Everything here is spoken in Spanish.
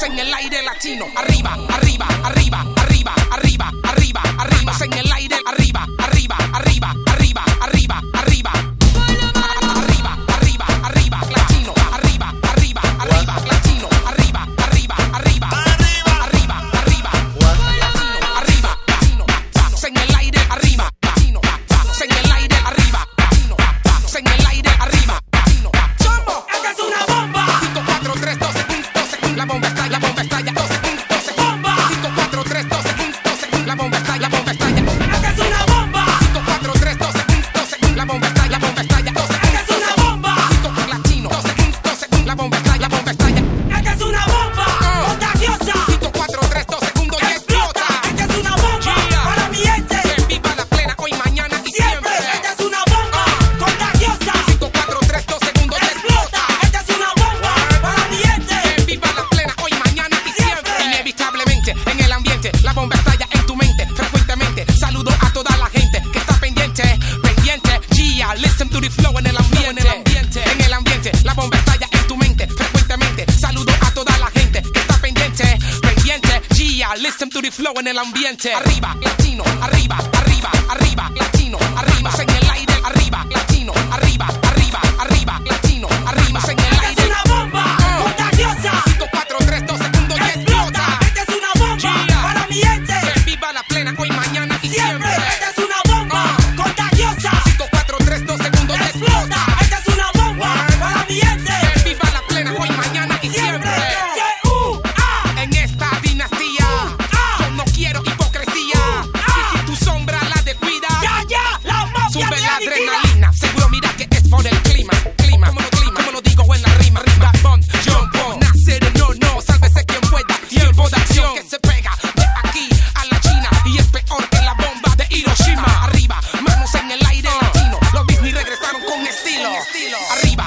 En el aire latino. Arriba, arriba, arriba, arriba, arriba. Flow en el ambiente. En el ambiente, la bomba estalla en tu mente. Frecuentemente, saludo a toda la gente que está pendiente. Pendiente, Gia, listen to the flow en el ambiente. Arriba, latino, arriba, arriba. Arriba.